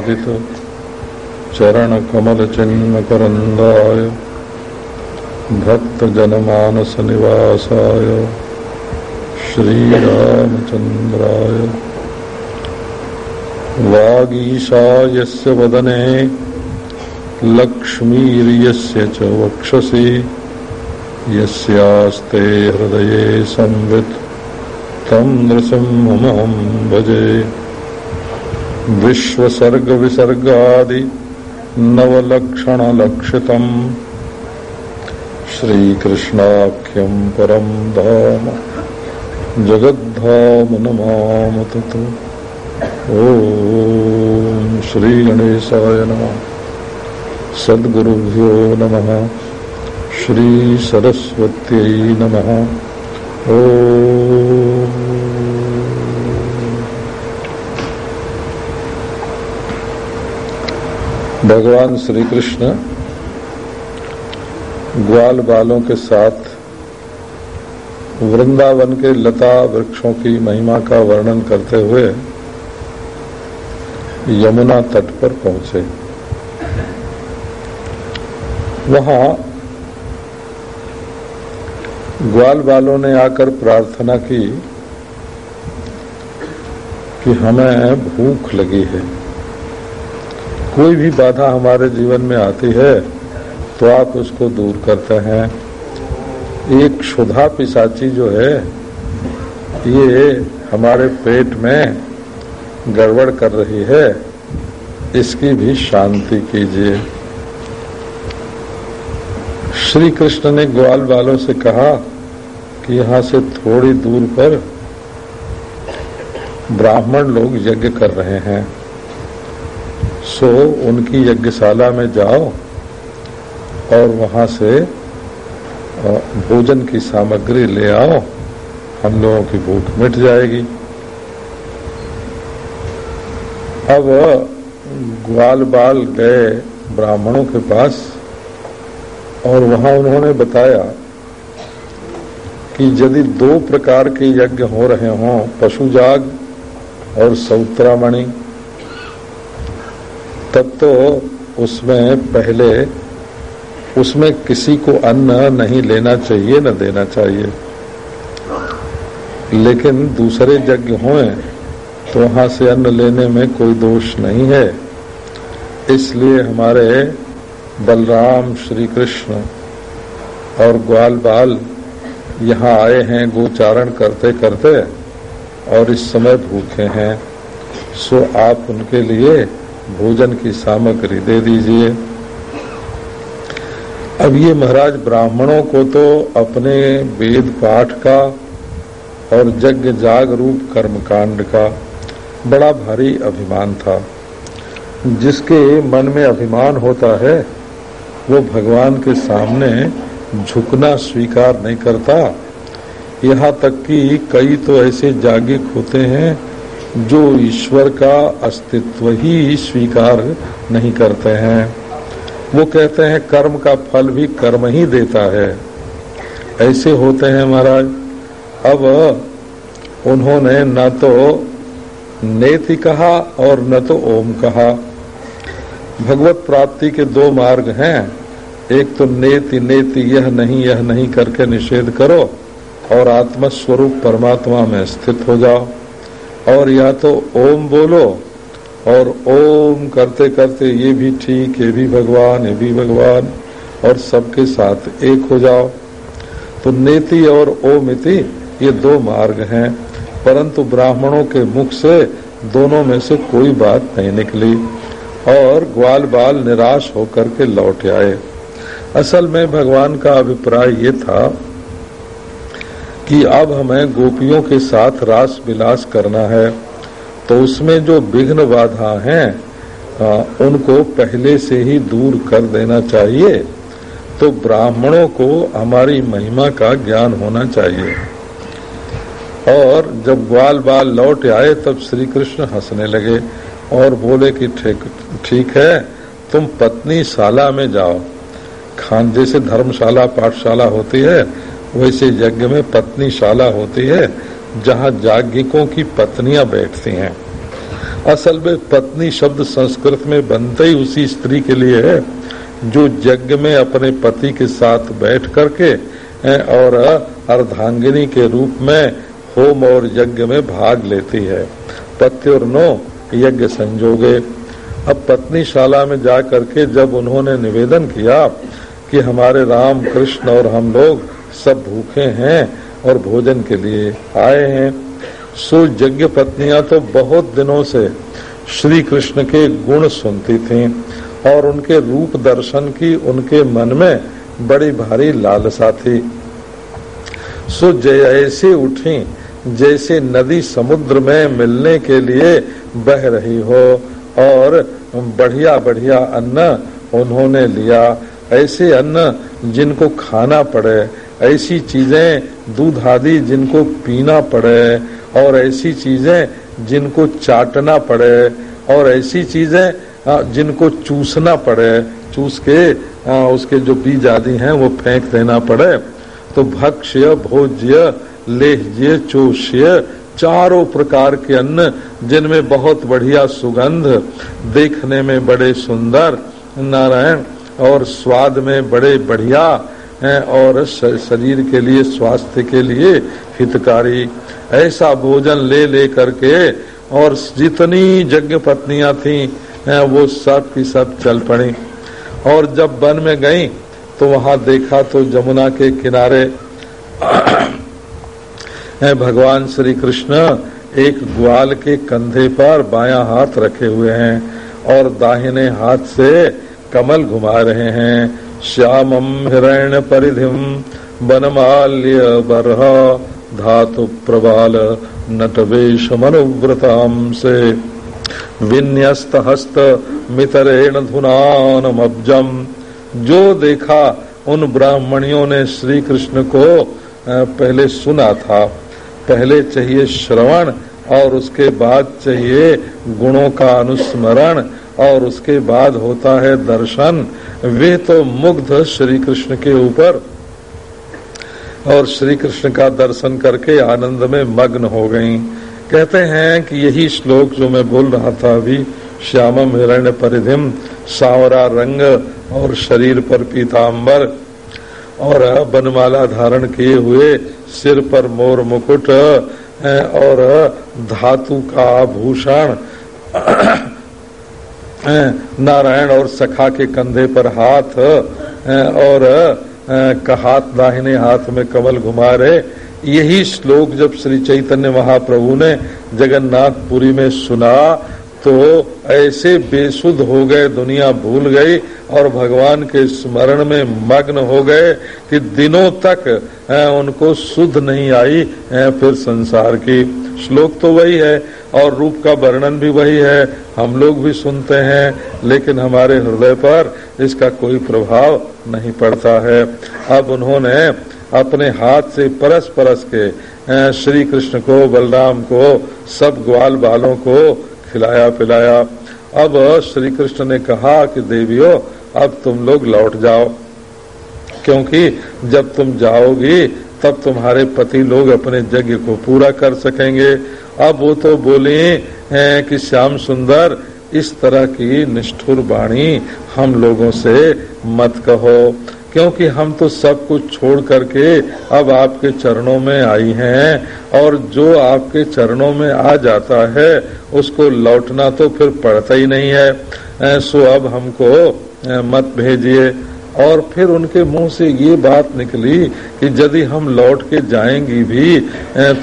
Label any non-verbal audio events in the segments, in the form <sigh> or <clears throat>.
परमहंसास्वादित चरणकमलचिन्मकरन्दाय भक्तजनमानसनिवासाय श्रीरामचन्द्राय वागीशा यस्य वदने, लक्ष्मीर्यस्य च वक्षसि, यस्यास्ते हृदये संवित्, तं नृसिंहमहं भजे। विश्वसर्गविसर्गादि नवलक्षणलक्षितम् श्रीकृष्णाख्यं परं धाम जगद्धाम नमाम तत् ॐ श्रीगणेशाय नमः। सद्गुरुभ्यो नमः। श्रीसरस्वत्यै नमः। ॐ भगवान श्री कृष्ण ग्वाल बालों के साथ वृंदावन के लता वृक्षों की महिमा का वर्णन करते हुए यमुना तट पर पहुँचे। वहाँ ग्वाल बालों ने आकर प्रार्थना की कि हमें भूख लगी है। कोई भी बाधा हमारे जीवन में आती है तो आप उसको दूर करते हैं। एक क्षुधा पिसाची जो है, ये हमारे पेट में गड़बड़ कर रही है। इसकी भी शांति कीजिए। श्री कृष्ण ने ग्वाल बालों से कहा कि यहाँ से थोड़ी दूर पर ब्राह्मण लोग यज्ञ कर रहे हैं। सो उनकी यज्ञशाला में जाओ और वहाँ से भोजन की सामग्री ले आओ, हम लोगों की भूख मिट जाएगी। अब ग्वाल बाल गए ब्राह्मणों के पास और वहाँ उन्होंने बताया कि यदि दो प्रकार के यज्ञ हो रहे हों, पशुजाग और सौत्रामणि तब तो उसमें पहले, उसमें किसी को अन्न नहीं लेना चाहिए, न देना चाहिए। लेकिन दूसरे यज्ञ हों तो वहाँ से अन्न लेने में कोई दोष नहीं है। इसलिए हमारे बलराम श्री कृष्ण और ग्वाल बाल यहाँ आए हैं, गोचारण करते करते, और इस समय भूखे हैं। सो आप उनके लिए भोजन की सामग्री दे दीजिए। अब ये महाराज ब्राह्मणों को तो अपने वेद पाठ का और यज्ञ जाग रूप कर्मकांड का बड़ा भारी अभिमान था। जिसके मन में अभिमान होता है, वो भगवान के सामने झुकना स्वीकार नहीं करता। यहाँ तक कि कई तो ऐसे जागिक होते हैं जो ईश्वर का अस्तित्व ही स्वीकार नहीं करते हैं। वो कहते हैं, कर्म का फल भी कर्म ही देता है। ऐसे होते हैं महाराज। अब उन्होंने न तो नेति कहा और न तो ओम कहा। भगवत प्राप्ति के दो मार्ग हैं। एक तो नेति नेति यह नहीं यह नहीं करके निषेध करो और आत्मस्वरूप परमात्मा में स्थित हो जाओ। और या तो ओम बोलो और ओम करते करते ये भी ठीक, ये भी भगवान, ये भी भगवान, और सबके साथ एक हो जाओ। तो नेति और ओम इति ये दो मार्ग हैं, परंतु ब्राह्मणों के मुख से दोनों में से कोई बात नहीं निकली और ग्वाल बाल निराश होकर के लौट आए। असल में भगवान का अभिप्राय ये था कि अब हमें गोपियों के साथ रास विलास करना है तो उसमें जो विघ्न बाधा हैं उनको पहले से ही दूर कर देना चाहिए। तो ब्राह्मणों को हमारी महिमा का ज्ञान होना चाहिए। और जब ग्वाल बाल लौट आए, तब श्री कृष्ण हंसने लगे और बोले कि ठीक ठीक है, तुम पत्नी शाला में जाओ। खान जैसे धर्मशाला, पाठशाला होती है वैसे यज्ञ में पत्नी शाला होती है, जहाँ जाज्ञिकों की पत्नियाँ बैठती हैं। असल में पत्नी शब्द संस्कृत में बनते ही उसी स्त्री के लिए है, जो यज्ञ में अपने पति के साथ बैठ करके और अर्धांगिनी के रूप में होम और यज्ञ में भाग लेती है। नो यज्ञ संजोगे। अब पत्नी शाला में जा करके जब उन्होंने निवेदन किया कि हमारे राम कृष्ण और हम लोग सब भूखे हैं और भोजन के लिए आए हैं। सो यज्ञ पत्नियाँ तो बहुत दिनों से श्री कृष्ण के गुण सुनती थीं और उनके रूप दर्शन की उनके मन में बड़ी भारी लालसा थी। सो जैसे उठी जैसे नदी समुद्र में मिलने के लिए बह रही हो और बढ़िया बढ़िया अन्न उन्होंने लिया। ऐसे अन्न जिनको खाना पड़े ऐसी चीज़ें, दूध आदि जिनको पीना पड़े, और ऐसी चीज़ें जिनको चाटना पड़े, और ऐसी चीज़ें जिनको चूसना पड़े, चूस के उसके जो बीज आदि हैं, वो फेंक देना पड़े। तो भक्ष्य, भोज्य लेहज्य चोष्य, चारों प्रकार के अन्न, जिनमें बहुत बढ़िया सुगंध, देखने में बड़े सुंदर, नारायण, और स्वाद में बड़े बढ़िया और शरीर के लिए, स्वास्थ्य के लिए हितकारी। ऐसा भोजन ले ले करके और जितनी यज्ञ पत्नियाँ थी वो सब की सब चल पड़ी। और जब वन में गई तो वहाँ देखा तो जमुना के किनारे <clears throat> भगवान श्री कृष्ण एक ग्वाल के कंधे पर बाया हाथ रखे हुए हैं और दाहिने हाथ से कमल घुमा रहे हैं। श्यामम हिरण्य परिधिम बनमाल्य बरह नटवेश मनुव्रताम से। विन्यस्त हस्त मितरेण धुनानमब्जम जो देखा उन ब्राह्मणियों ने श्री कृष्ण को पहले सुना था। पहले चाहिए श्रवण और उसके बाद चाहिए गुणों का अनुस्मरण। और उसके बाद होता है दर्शन, वे तो मुग्ध श्री कृष्ण के ऊपर। और श्री कृष्ण का दर्शन करके आनंद में मग्न हो गईं। कहते हैं कि यही श्लोक जो मैं बोल रहा था अभी, श्यामम हिरण्य परिधिम सावरा रंग और शरीर पर पीताम्बर और बनमाला धारण किए हुए सिर पर मोर मुकुट और धातु का आभूषण। नारायण और सखा के कंधे पर हाथ और हाथ दाहिने हाथ में कमल घुमा रहे यही श्लोक जब श्री चैतन्य महाप्रभु ने जगन्नाथपुरी में सुना तो ऐसे बेसुध हो गए, दुनिया भूल गई, और भगवान के स्मरण में मग्न हो गए, कि दिनों तक उनको शुद्ध नहीं आई फिर संसार की। श्लोक तो वही है और रूप का वर्णन भी वही है। हम लोग भी सुनते हैं, लेकिन हमारे हृदय पर इसका कोई प्रभाव नहीं पड़ता है। अब उन्होंने अपने हाथ से परस परस के श्री कृष्ण को, बलराम को, सब ग्वाल बालों को खिलाया, पिलाया। अब श्री कृष्ण ने कहा कि, देवियों, अब तुम लोग लौट जाओ। क्योंकि जब तुम जाओगी, तब तुम्हारे पति लोग अपने यज्ञ को पूरा कर सकेंगे। अब वो तो बोले हैं कि श्याम सुंदर, इस तरह की निष्ठुर वाणी हम लोगों से मत कहो, क्योंकि हम तो सब कुछ छोड़ करके अब आपके चरणों में आई हैं, और जो आपके चरणों में आ जाता है, उसको लौटना तो फिर पड़ता ही नहीं है। सो अब हमको मत भेजिए। और फिर उनके मुँह से ये बात निकली कि यदि हम लौट के जाएँगी भी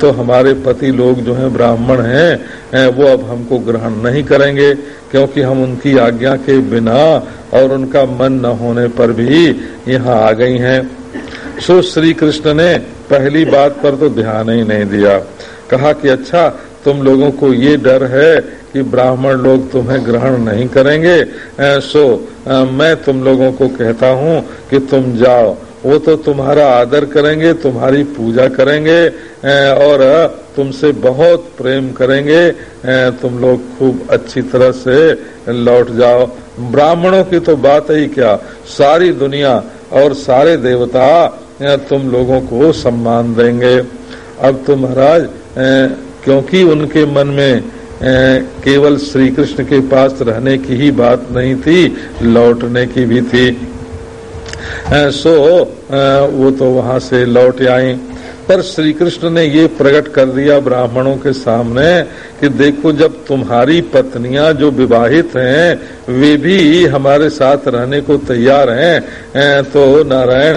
तो हमारे पति लोग जो हैं ब्राह्मण हैं वो अब हमको ग्रहण नहीं करेंगे, क्योंकि हम उनकी आज्ञा के बिना और उनका मन न होने पर भी यहाँ आ गई हैं। सो श्री कृष्ण ने पहली बात पर तो ध्यान ही नहीं दिया। कहा कि अच्छा तुम लोगों को ये डर है कि ब्राह्मण लोग तुम्हें ग्रहण नहीं करेंगे। सो मैं तुम लोगों को कहता हूँ कि तुम जाओ। वो तो तुम्हारा आदर करेंगे, तुम्हारी पूजा करेंगे और तुमसे बहुत प्रेम करेंगे। तुम लोग खूब अच्छी तरह से लौट जाओ। ब्राह्मणों की तो बात ही क्या? सारी दुनिया और सारे देवता तुम लोगों को सम्मान देंगे। अब तो महाराज क्योंकि उनके मन में केवल श्री कृष्ण के पास रहने की ही बात नहीं थी, लौटने की भी थी। सो वो तो वहाँ से लौट आई। पर श्री कृष्ण ने ये प्रकट कर दिया ब्राह्मणों के सामने कि देखो जब तुम्हारी पत्नियाँ जो विवाहित हैं, वे भी हमारे साथ रहने को तैयार हैं तो नारायण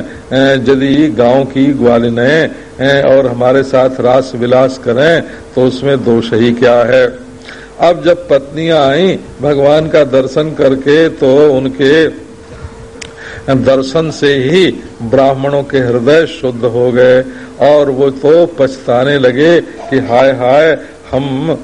यदि गाँव की ग्वालिनें और हमारे साथ रास विलास करें तो उसमें दोष ही क्या है? अब जब पत्नियाँ आई, भगवान का दर्शन करके तो उनके दर्शन से ही ब्राह्मणों के हृदय शुद्ध हो गए और वो तो पछताने लगे कि हाय हाय हम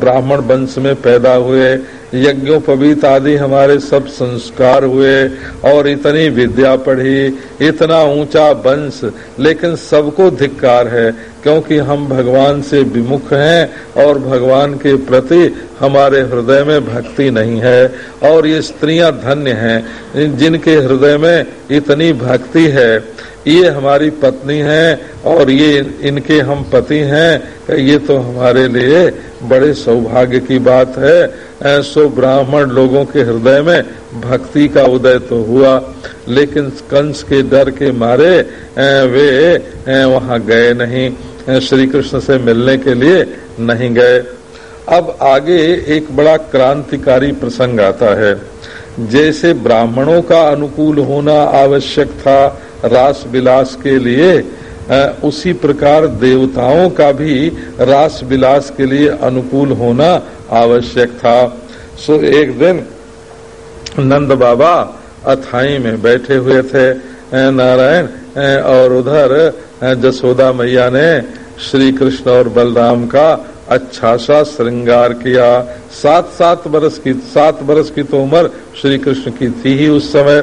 ब्राह्मण वंश में पैदा हुए, यज्ञोपवीत आदि हमारे सब संस्कार हुए, और इतनी विद्या पढ़ी, इतना ऊँचा वंश, लेकिन सबको धिक्कार है, क्योंकि हम भगवान से विमुख हैं, और भगवान के प्रति हमारे हृदय में भक्ति नहीं है, और ये स्त्रियाँ धन्य हैं, जिनके हृदय में इतनी भक्ति है। ये हमारी पत्नी है और ये इनके हम पति हैं ये तो हमारे लिए बड़े सौभाग्य की बात है। सो ब्राह्मण लोगों के हृदय में भक्ति का उदय तो हुआ, लेकिन कंस के डर के मारे वे वहाँ गए नहीं। श्री कृष्ण से मिलने के लिए नहीं गए। अब आगे एक बड़ा क्रांतिकारी प्रसंग आता है। जैसे ब्राह्मणों का अनुकूल होना आवश्यक था रास विलास के लिए उसी प्रकार देवताओं का भी रास विलास के लिए अनुकूल होना आवश्यक था। सो एक दिन नंद बाबा अथाई में बैठे हुए थे नारायण और उधर जसोदा मैया ने श्री कृष्ण और बलराम का अच्छा सा श्रृंगार किया। सात सात बरस की, सात बरस की तो उम्र श्री कृष्ण की थी ही उस समय।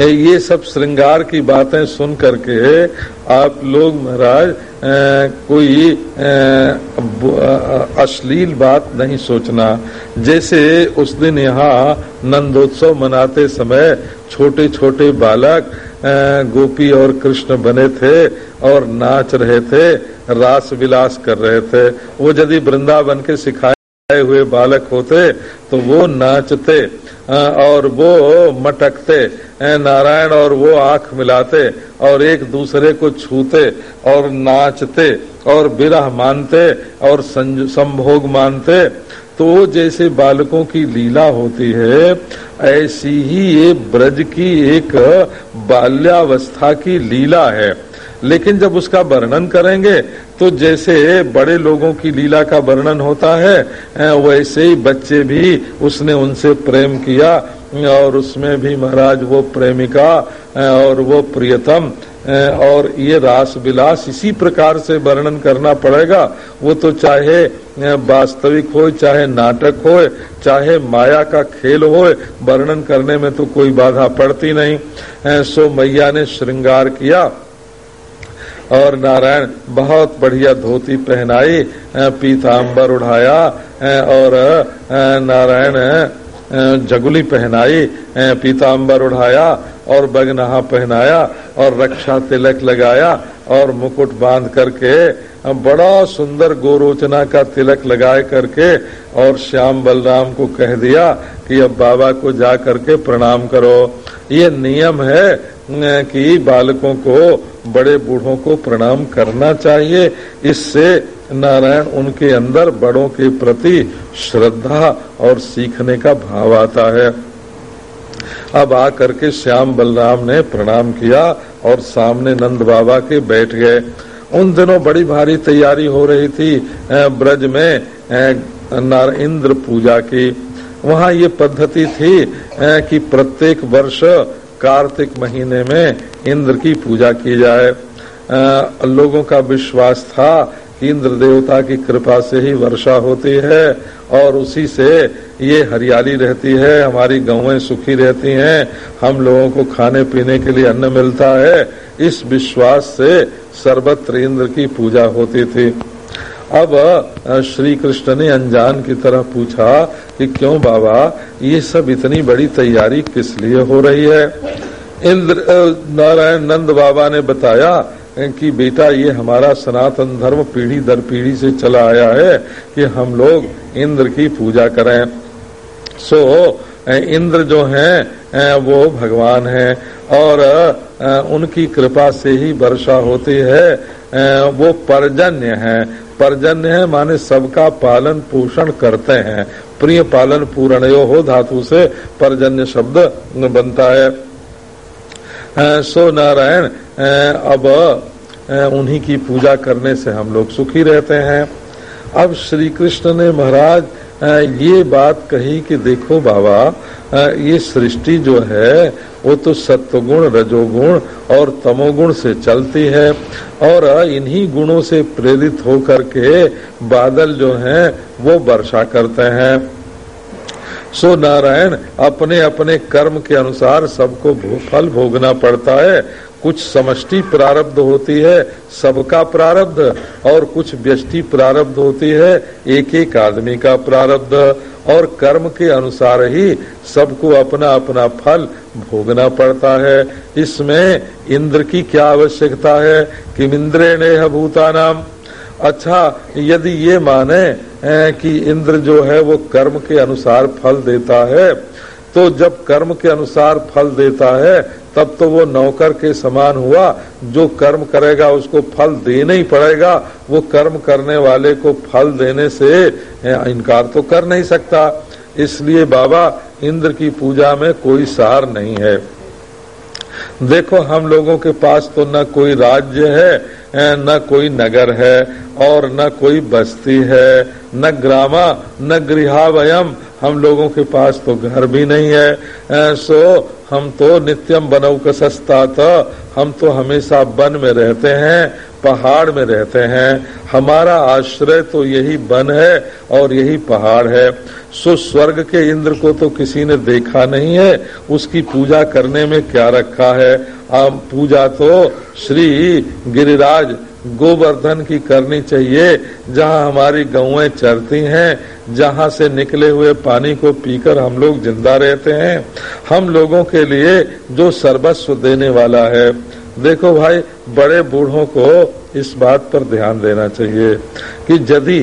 ये सब श्रृंगार की बातें सुन करके आप लोग महाराज कोई अश्लील बात नहीं सोचना। जैसे उस दिन यहाँ नंदोत्सव मनाते समय छोटे छोटे बालक गोपी और कृष्ण बने थे और नाच रहे थे, रास विलास कर रहे थे। वो यदि वृंदावन के सिखाए हुए बालक होते तो वो नाचते और वो मटकते। नारायण और वो आँख मिलाते, और एक दूसरे को छूते, और नाचते, और विरह मानते, और संभोग मानते। तो जैसे बालकों की लीला होती है, ऐसी ही ये ब्रज की एक बाल्यावस्था की लीला है। लेकिन जब उसका वर्णन करेंगे तो जैसे बड़े लोगों की लीला का वर्णन होता है वैसे ही बच्चे भी उसने उनसे प्रेम किया, और उसमें भी महाराज वो प्रेमिका और वो प्रियतम और ये रास विलास इसी प्रकार से वर्णन करना पड़ेगा। वो तो चाहे वास्तविक हो चाहे नाटक हो चाहे माया का खेल हो वर्णन करने में तो कोई बाधा पड़ती नहीं। सो मैया ने श्रृंगार किया। और नारायण बहुत बढ़िया धोती पहनाई पीताम्बर उठाया और नारायण जगुली पहनाई पीताम्बर उठाया और बगनहा पहनाया और रक्षा तिलक लगाया और मुकुट बाँध करके बड़ा सुंदर गोरोचना का तिलक लगाए करके और श्याम बलराम को कह दिया कि अब बाबा को जा करके प्रणाम करो। ये नियम है कि बालकों को, बड़े बूढ़ों को प्रणाम करना चाहिए। इससे नारायण उनके अंदर बड़ों के प्रति श्रद्धा और सीखने का भाव आता है। अब आकर के श्याम बलराम ने प्रणाम किया और सामने नंद बाबा के बैठ गए। उन दिनों बड़ी भारी तैयारी हो रही थी ब्रज में इंद्र पूजा की। वहाँ ये पद्धति थी कि प्रत्येक वर्ष कार्तिक महीने में इंद्र की पूजा की जाए। आ, लोगों का विश्वास था कि इंद्र देवता की कृपा से ही वर्षा होती है और उसी से ये हरियाली रहती है हमारी गांवें सुखी रहती हैं हम लोगों को खाने पीने के लिए अन्न मिलता है। इस विश्वास से सर्वत्र इंद्र की पूजा होती थी। अब श्री कृष्ण ने अनजान की तरह पूछा कि क्यों बाबा, ये सब इतनी बड़ी तैयारी किस लिए हो रही है? इंद्र नारायण नंद बाबा ने बताया कि बेटा, ये हमारा सनातन धर्म पीढ़ी दर पीढ़ी से चला आया है कि हम लोग इंद्र की पूजा करें। सो इंद्र जो हैं वो भगवान हैं और उनकी कृपा से ही वर्षा होती है। वो परजन्य है। परजन्य है माने सबका पालन पोषण करते हैं। प्रिय पालन पूर्ण हो धातु से परजन्य शब्द बनता है। सो नारायण अब उन्हीं की पूजा करने से हम लोग सुखी रहते हैं। अब श्री कृष्ण ने महाराज ये बात कही कि देखो बाबा ये सृष्टि जो है, वो तो सत्वगुण, रजोगुण और तमोगुण से चलती है और इन्हीं गुणों से प्रेरित होकर के बादल जो हैं, वो वर्षा करते हैं। सो नारायण अपने अपने कर्म के अनुसार सबको फल भोगना पड़ता है कुछ समष्टि प्रारब्ध होती है, सबका प्रारब्ध, और कुछ व्यष्टि प्रारब्ध होती है एक एक आदमी का प्रारब्ध। और कर्म के अनुसार ही सबको अपना अपना फल भोगना पड़ता है। इसमें इंद्र की क्या आवश्यकता है? कि इंद्रे ने भूता नाम अच्छा यदि ये माने कि इंद्र जो है वो कर्म के अनुसार फल देता है तो जब कर्म के अनुसार फल देता है, तब तो वो नौकर के समान हुआ। जो कर्म करेगा, उसको फल देना ही पड़ेगा। वो कर्म करने वाले को फल देने से इनकार तो कर नहीं सकता। इसलिए बाबा, इंद्र की पूजा में कोई सार नहीं है। देखो, हम लोगों के पास तो न कोई राज्य है न कोई नगर है, और न कोई बस्ती है, न ग्रामा, न गृहावयम हम लोगों के पास तो घर भी नहीं है सो हम तो नित्यम बनव सस्ता था हम तो हमेशा वन में रहते हैं, पहाड़ में रहते हैं। हमारा आश्रय तो यही वन है और यही पहाड़ है। सो स्वर्ग के इंद्र को तो किसी ने देखा नहीं है, उसकी पूजा करने में क्या रखा है? पूजा तो श्री गिरिराज गोवर्धन की करनी चाहिए, जहाँ हमारी गौएँ चरती हैं, जहाँ से निकले हुए पानी को पीकर हम लोग ज़िंदा रहते हैं। हम लोगों के लिए जो सर्वस्व देने वाला है। देखो भाई, बड़े बूढ़ों को इस बात पर ध्यान देना चाहिए कि यदि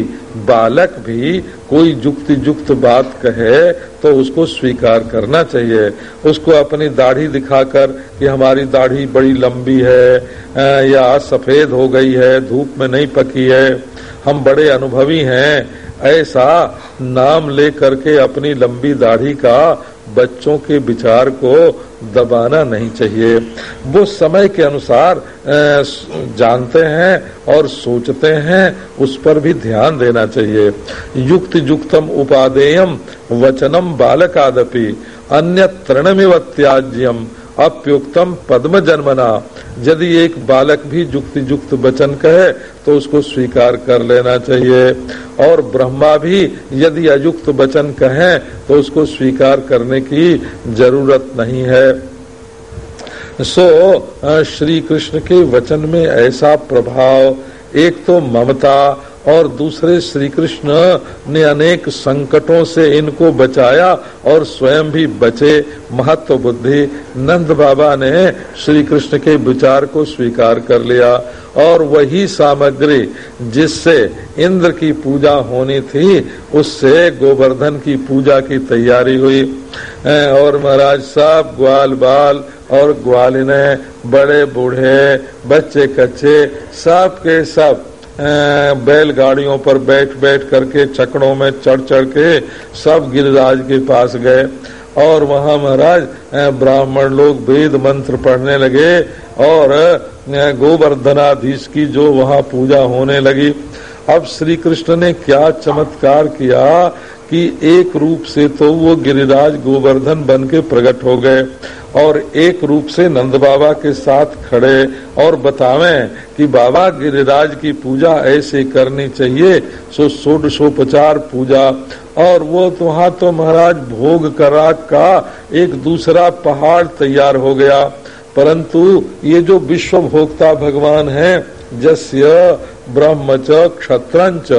बालक भी कोई जुक्ति जुक्त बात कहे तो उसको स्वीकार करना चाहिए। उसको अपनी दाढ़ी दिखाकर कि हमारी दाढ़ी बड़ी लंबी है या सफ़ेद हो गई है, धूप में नहीं पकी है। हम बड़े अनुभवी हैं, ऐसा नाम ले करके अपनी लंबी दाढ़ी का बच्चों के विचार को दबाना नहीं चाहिए। वो समय के अनुसार जानते हैं और सोचते हैं, उस पर भी ध्यान देना चाहिए। युक्त युक्तम उपादेयम वचनम बालकादपि अन्य तृणमिव त्याज्यम। अप्युक्तम पद्म जन्मना यदि एक बालक भी जुक्ति जुक्त वचन कहे तो उसको स्वीकार कर लेना चाहिए। और ब्रह्मा भी यदि अयुक्त वचन कहे तो उसको स्वीकार करने की ज़रूरत नहीं है। सो श्री कृष्ण के वचन में ऐसा प्रभाव, एक तो ममता और दूसरे श्री कृष्ण ने अनेक संकटों से इनको बचाया और स्वयं भी बचे। महत्व बुद्धि। नंद बाबा ने श्री कृष्ण के विचार को स्वीकार कर लिया और वही सामग्री जिससे इंद्र की पूजा होनी थी, उससे गोवर्धन की पूजा की तैयारी हुई। और महाराज साहब, ग्वाल बाल और ग्वालिने बड़े बूढ़े, बच्चे कच्चे सब के सब बैलगाड़ियों पर बैठ बैठ करके चकड़ों में चढ़ चढ़ के सब गिरिराज के पास गए। और वहाँ महाराज ब्राह्मण लोग वेद मंत्र पढ़ने लगे और गोवर्धनाधीश की जो वहाँ पूजा होने लगी। अब श्री कृष्ण ने क्या चमत्कार किया कि एक रूप से तो वो गिरिराज गोवर्धन बन के प्रकट हो गए और एक रूप से नंद बाबा के साथ खड़े और बतावे कि बाबा गिरिराज की पूजा ऐसे करनी चाहिए, सो षोडशोपचार पूजा। और वो तो वहाँ तो महाराज भोग करा का एक दूसरा पहाड़ तैयार हो गया। परंतु ये जो विश्व भोक्ता भगवान है, जस्य ब्रह्म च क्षत्रंच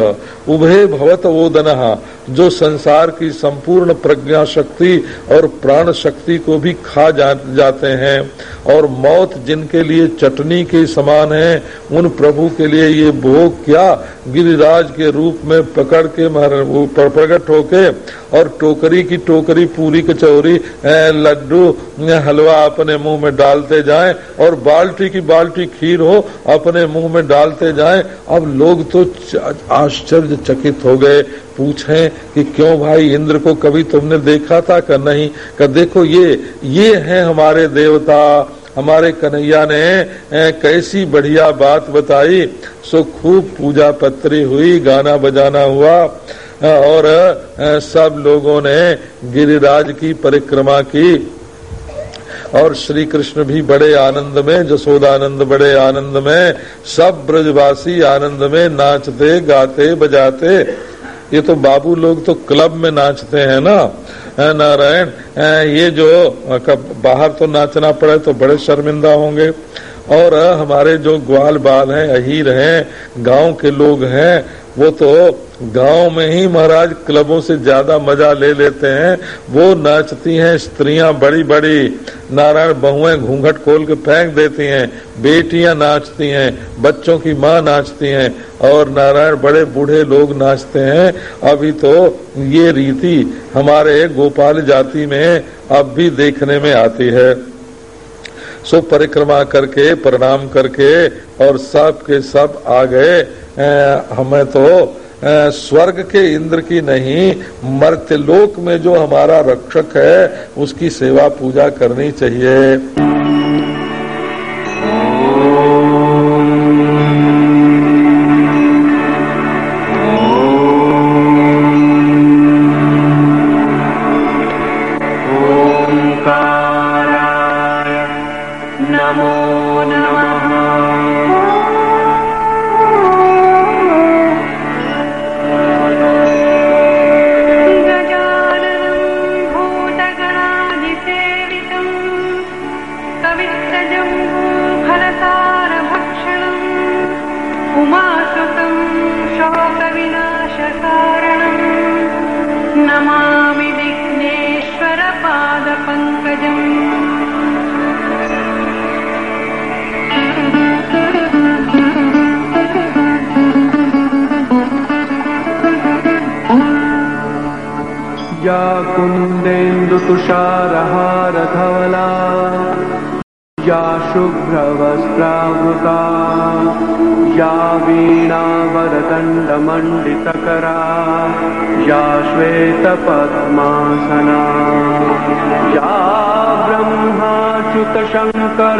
उभे भवत ओदन जो संसार की संपूर्ण प्रज्ञा शक्ति और प्राण शक्ति को भी खा जा, जाते हैं। और मौत जिनके लिए चटनी के समान है उन प्रभु के लिए ये भोग क्या गिरिराज के रूप में पकड़ के प्रकट होके और टोकरी की टोकरी, पूरी कचौरी लड्डू हलवा अपने मुँह में डालते जाएँ और बाल्टी की बाल्टी खीर हो, अपने मुँह में डालते जाएँ। अब लोग तो आश्चर्य चकित हो गए। पूछें कि क्यों भाई इंद्र को कभी तुमने देखा था कर नहीं? कर देखो ये ये है हमारे देवता, हमारे कन्हैया ने कैसी बढ़िया बात बताई। सो खूब पूजा पत्री हुई, गाना बजाना हुआ। और सब लोगों ने गिरिराज की परिक्रमा की। और श्री कृष्ण भी बड़े आनंद में, जसोदानंद बड़े आनंद में, सब ब्रजवासी आनंद में नाचते, गाते, बजाते। ये तो बाबू लोग तो क्लब में नाचते हैं ना। नारायण ये जो बाहर तो नाचना पड़े तो बड़े शर्मिंदा होंगे। और हमारे जो ग्वाल बाल हैं, अहीर हैं, गाँव के लोग हैं, वो तो गाँव में ही महाराज क्लबों से ज़्यादा मज़ा ले लेते हैं। वो नाचती हैं, स्त्रियाँ बड़ी बड़ी। नारायण बहुएँ घूंघट खोल के फेंक देती हैं, बेटियाँ नाचती हैं, बच्चों की माँ नाचती हैं और नारायण बड़े बूढ़े लोग नाचते हैं। अभी तो ये रीति हमारे गोपाल जाति में अब भी देखने में आती है। सो परिक्रमा करके, प्रणाम करके और सब के सब आ गए। हमें तो स्वर्ग के इंद्र की नहीं, मर्त्यलोक में जो हमारा रक्षक है, उसकी सेवा पूजा करनी चाहिए।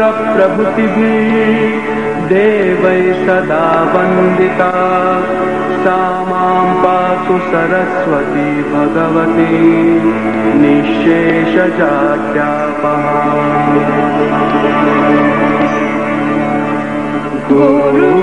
ब्रह्माच्युतशङ्करप्रभृतिभिः देवै सदा वन्दिता। सा माँ सरस्वती भगवती निःशेषजाड्यापहा गुरु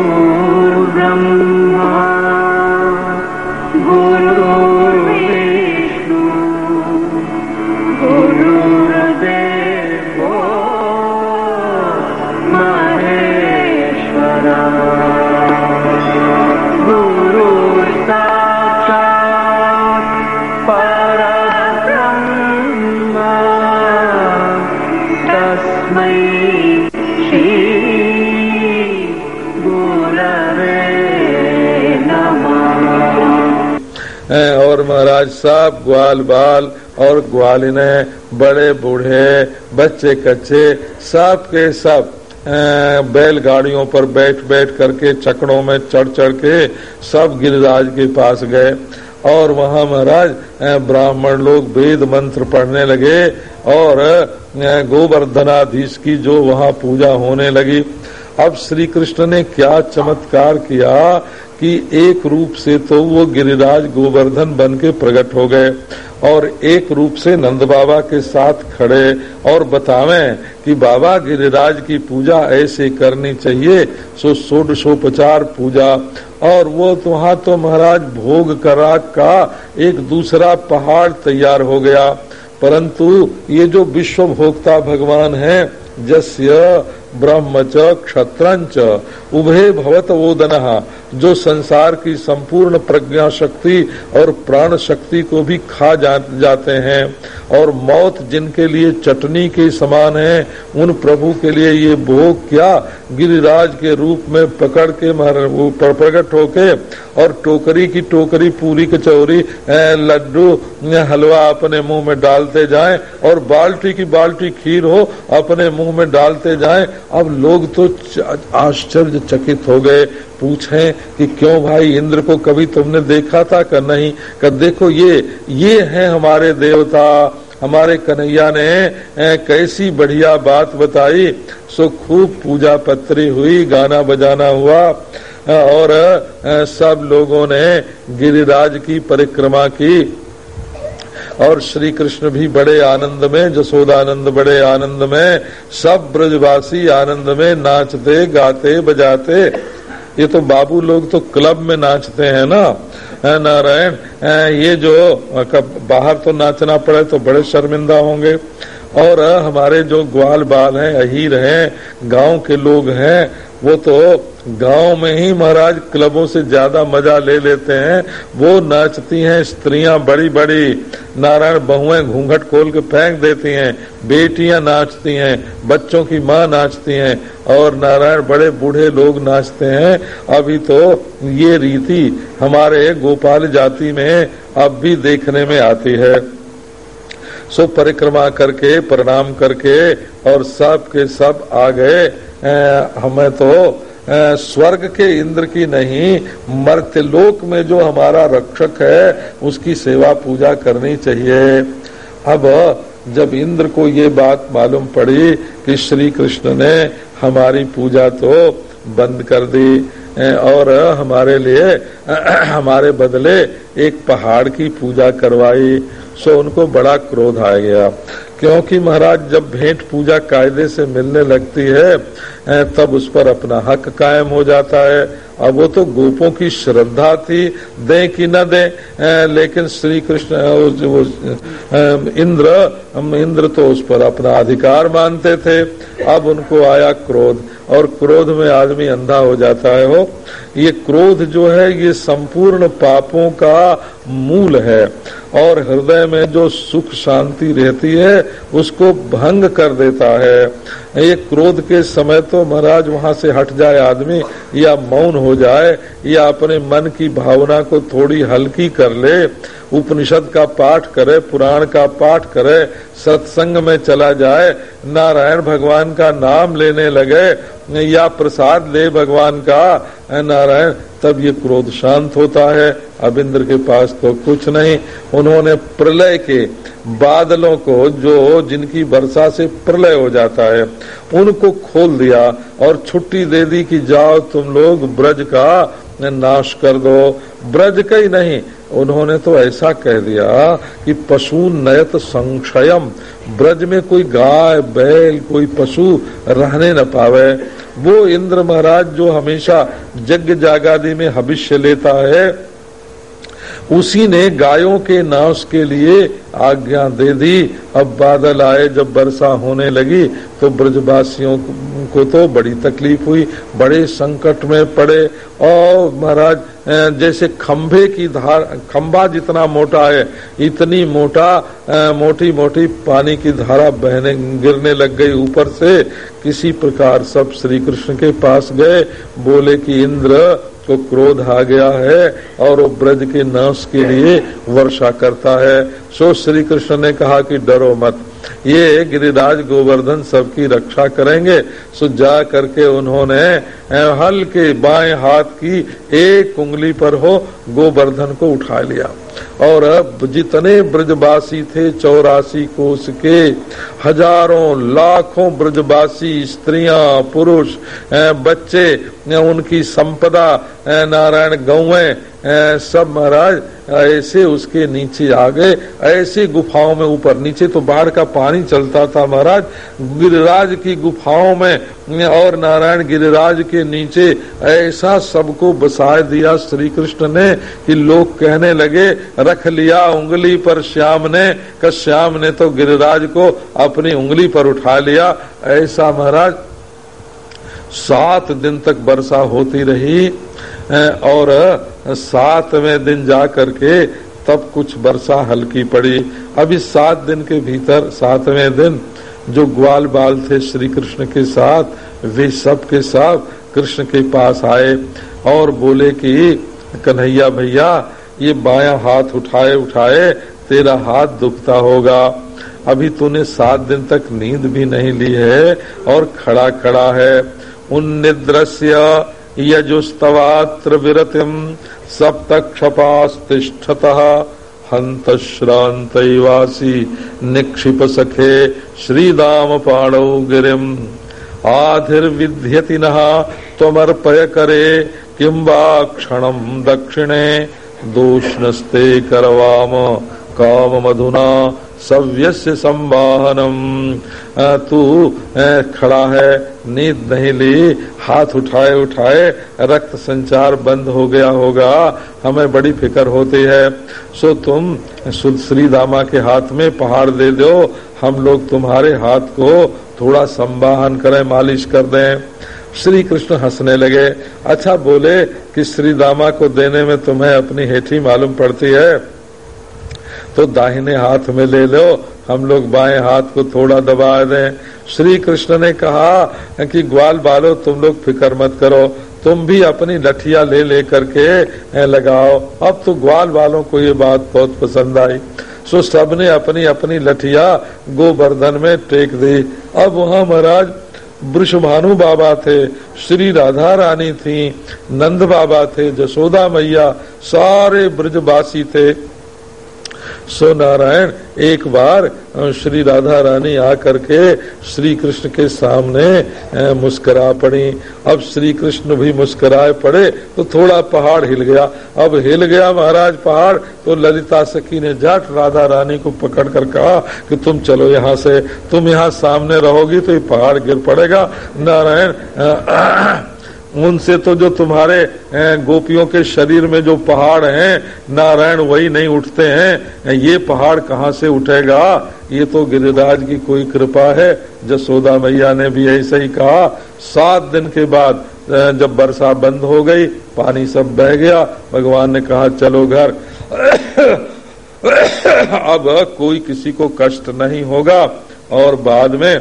साहब ग्वाल बाल और ग्वालिने बड़े बूढ़े, बच्चे कच्चे सब के सब बैलगाड़ियों पर बैठ बैठ करके चकड़ों में चढ़ चढ़ के सब गिरिराज के पास गए। और वहाँ महाराज ब्राह्मण लोग वेद मंत्र पढ़ने लगे और गोवर्धनाधीश की जो वहाँ पूजा होने लगी। अब श्री कृष्ण ने क्या चमत्कार किया कि एक रूप से तो वो गिरिराज गोवर्धन बन के प्रकट हो गए और एक रूप से नंद बाबा के साथ खड़े और बतावे कि बाबा गिरिराज की पूजा ऐसे करनी चाहिए, सो षोडशोपचार पूजा। और वो तो वहाँ तो महाराज भोग करा का एक दूसरा पहाड़ तैयार हो गया। परंतु ये जो विश्व भोक्ता भगवान है, जस्य ब्रह्म च क्षत्रंच उभे भवत ओदन जो संसार की संपूर्ण प्रज्ञा शक्ति और प्राण शक्ति को भी खा जा, जाते हैं। और मौत जिनके लिए चटनी के समान है उन प्रभु के लिए ये भोग क्या? गिरिराज के रूप में पकड़ के प्रकट होके और टोकरी की टोकरी पूरी कचौरी लड्डू हलवा अपने मुँह में डालते जाएँ और बाल्टी की बाल्टी खीर हो अपने मुँह में डालते जाएँ अब लोग तो आश्चर्य चकित हो गए, पूछे कि क्यों भाई इंद्र को कभी तुमने देखा था कर नहीं? कर देखो ये ये है हमारे देवता, हमारे कन्हैया ने कैसी बढ़िया बात बताई। सो खूब पूजा पत्री हुई, गाना बजाना हुआ और सब लोगों ने गिरिराज की परिक्रमा की। और श्री कृष्ण भी बड़े आनंद में, जसोदानंद बड़े आनंद में, सब ब्रजवासी आनंद में नाचते, गाते, बजाते। ये तो बाबू लोग तो क्लब में नाचते हैं ना। नारायण ये जो बाहर तो नाचना पड़े तो बड़े शर्मिंदा होंगे। और हमारे जो ग्वाल बाल हैं, अहीर हैं, गाँव के लोग हैं, वो तो गाँव में ही महाराज क्लबों से ज़्यादा मज़ा ले लेते हैं। वो नाचती हैं, स्त्रियाँ बड़ी बड़ी। नारायण बहुएँ घूंघट खोल के फेंक देती हैं, बेटियाँ नाचती हैं, बच्चों की माँ नाचती हैं, और नारायण बड़े बूढ़े लोग नाचते हैं। अभी तो ये रीति हमारे गोपाल जाति में अब भी देखने में आती है। सो परिक्रमा करके, प्रणाम करके, और सब के सब आ गए हमें तो स्वर्ग के इंद्र की नहीं मर्त्यलोक में जो हमारा रक्षक है, उसकी सेवा पूजा करनी चाहिए। अब, जब इंद्र को ये बात मालूम पड़ी कि श्री कृष्ण ने हमारी पूजा तो बंद कर दी और हमारे लिए, <clears throat> हमारे बदले एक पहाड़ की पूजा करवाई, सो उनको बड़ा क्रोध आ गया। क्योंकि महाराज, जब भेंट पूजा कायदे से मिलने लगती है तब उस पर अपना हक कायम हो जाता है। अब वो तो गोपों की श्रद्धा थी, दे कि न दे लेकिन श्री कृष्ण इंद्र इंद्र तो उस पर अपना अधिकार मानते थे। अब उनको आया क्रोध। और क्रोध में आदमी अंधा हो जाता है हो ये क्रोध जो है, ये संपूर्ण पापों का मूल है। और हृदय में जो सुख शांति रहती है, उसको भंग कर देता है। ये क्रोध के समय तो महाराज वहाँ से हट जाए आदमी, या मौन हो जाए, या अपने मन की भावना को थोड़ी हल्की कर ले, उपनिषद का पाठ करे, पुराण का पाठ करे, सत्संग में चला जाए, नारायण भगवान का नाम लेने लगे या प्रसाद ले भगवान का नारायण? तब ये क्रोध शांत होता है। अब इंद्र के पास तो कुछ नहीं। उन्होंने प्रलय के बादलों को, जो जिनकी वर्षा से प्रलय हो जाता है, उनको खोल दिया और छुट्टी दे दी कि जाओ तुम लोग, ब्रज का नाश कर दो। ब्रज का ही नहीं उन्होंने तो ऐसा कह दिया कि पशु नयत संक्षयम, ब्रज में कोई गाय, बैल, कोई पशु रहने न पावे। वो इंद्र महाराज जो हमेशा जग जागादि में हविष्य लेता है, उसी ने गायों के नाश के लिए आज्ञा दे दी। अब बादल आए, जब वर्षा होने लगी तो ब्रजवासियों को तो बड़ी तकलीफ़ हुई, बड़े संकट में पड़े। और महाराज जैसे खंभे की धार, खंभा जितना मोटा है, इतनी मोटा मोटी मोटी पानी की धारा बहने, गिरने लग गई ऊपर से। किसी प्रकार सब श्री कृष्ण के पास गए, बोले कि इंद्र को क्रोध आ गया है, और वो ब्रज के नाश के लिए वर्षा करता है। सो श्री कृष्ण ने कहा कि डरो मत। ये गिरिराज गोवर्धन सबकी रक्षा करेंगे। सो जा करके उन्होंने हल्के बाएँ हाथ की एक उंगली पर हो गोवर्धन को उठा लिया। और अब जितने ब्रजवासी थे चौरासी कोष के, हज़ारों, लाखों ब्रजवासी, स्त्रियाँ, पुरुष बच्चे उनकी संपदा नारायण गौएँ सब महाराज, ऐसे उसके नीचे आ गए, ऐसे गुफाओं में ऊपर नीचे तो बाढ़ का पानी चलता था महाराज, गिरिराज की गुफाओं में और नारायण गिरिराज के नीचे ऐसा सबको बसा दिया श्री कृष्ण ने कि लोग कहने लगे, रख लिया उंगली पर श्याम ने का श्याम ने तो गिरिराज को अपनी उंगली पर उठा लिया। ऐसा महाराज, सात दिन तक वर्षा होती रही और सातवें दिन जा करके तब कुछ वर्षा हल्की पड़ी। अभी सात दिन के भीतर सातवें दिन जो ग्वाल बाल थे श्री कृष्ण के साथ, वे सब के सब कृष्ण के पास आए और बोले कि, कन्हैया भैया, ये बाया हाथ उठाए उठाए तेरा हाथ दुखता होगा। अभी तूने सात दिन तक नींद भी नहीं ली है और खड़ा खड़ा है। उन निद्रस्य यजुस्तवात्र विरतिम सप्तक्षपास्तिष्ठत हंत श्रांतवासी निक्षिप सखे श्रीदाम पाणौ गिरिम आधिर्विध्यति न त्वमर्पय करे किंबा क्षण दक्षिणे, दोष्णस्ते करवाम काम मधुना सव्यस्य संवाहनम। तू खड़ा है, नींद नहीं ली, हाथ उठाए उठाए, रक्त संचार बंद हो गया होगा, हमें बड़ी फ़िक्र होती है। सो तुम श्री दामा के हाथ में पहाड़ दे दो, हम लोग तुम्हारे हाथ को थोड़ा संवाहन करें, मालिश कर दें। श्री कृष्ण हंसने लगे अच्छा बोले कि श्री दामा को देने में तुम्हें अपनी हेठी मालूम पड़ती है। तो दाहिने हाथ में ले लो। हम लोग बाएँ हाथ को थोड़ा दबा दें। श्री कृष्ण ने कहा कि ग्वाल बालो, तुम लोग फ़िक्र मत करो। तुम भी अपनी लठिया ले ले करके लगाओ। अब तो ग्वाल वालों को ये बात बहुत पसंद आई। सो सबने अपनी अपनी लठिया गोवर्धन में टेक दी। अब वहाँ महाराज वृषभानु बाबा थे, श्री राधा रानी थी, नंद बाबा थे, जसोदा मैया, सारे ब्रजवासी थे। सो नारायण, एक बार श्री राधा रानी आकर के श्री कृष्ण के सामने मुस्करा पड़ी। अब श्री कृष्ण भी मुस्कराए पड़े तो थोड़ा पहाड़ हिल गया। अब हिल गया महाराज पहाड़ तो ललिता सखी ने जाट राधा रानी को पकड़ कर कहा कि तुम चलो यहाँ से। तुम यहाँ सामने रहोगी तो ये पहाड़ गिर पड़ेगा। नारायण उनसे तो जो तुम्हारे गोपियों के शरीर में जो पहाड़ हैं, नारायण वही नहीं उठते हैं। ये पहाड़ कहाँ से उठेगा? ये तो गिरिराज की कोई कृपा है। जसोदा मैया ने भी ऐसे ही कहा। सात दिन के बाद जब वर्षा बंद हो गई, पानी सब बह गया। भगवान ने कहा, चलो घर। <coughs> अब कोई किसी को कष्ट नहीं होगा। और बाद में